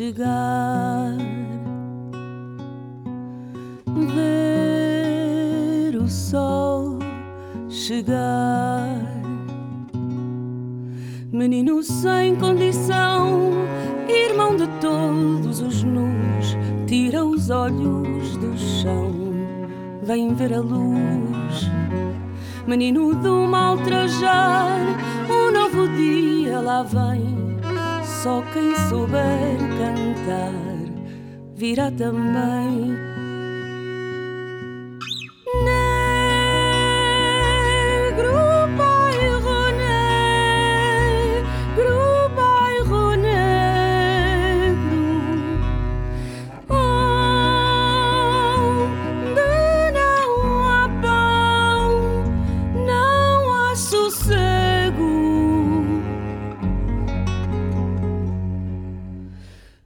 chegar, ver o sol chegar. Menino sem condição, irmão de todos os nus, tira os olhos do chão, vem ver a luz. Menino do mal trajar, um novo dia lá vem. Só quem souber cantar virá também.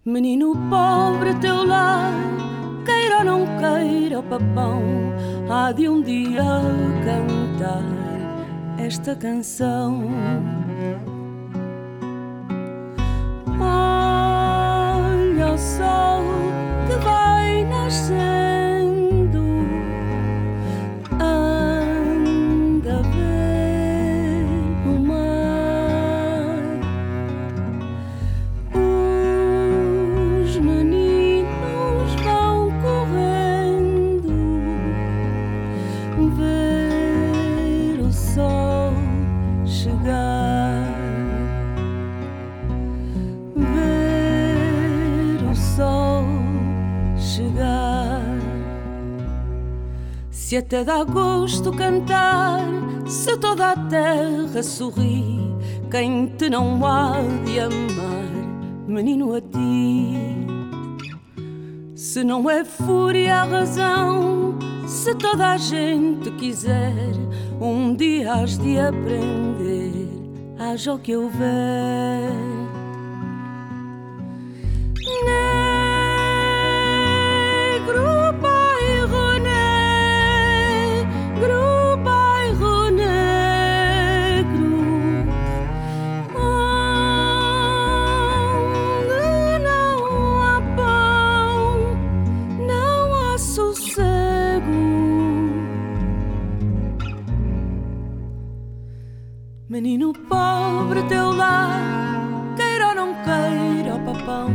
Menino pobre, teu lar, queira ou não queira o papão, há de um dia cantar esta canção. Se até dá gosto cantar, se toda a terra sorri, quem te não há de amar, menino a ti. Se não é fúria a razão, se toda a gente quiser, um dia has de aprender, haja o que houver. Menino pobre, teu lar, queira ou não queira o papão,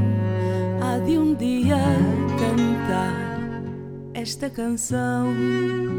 há de um dia cantar esta canção.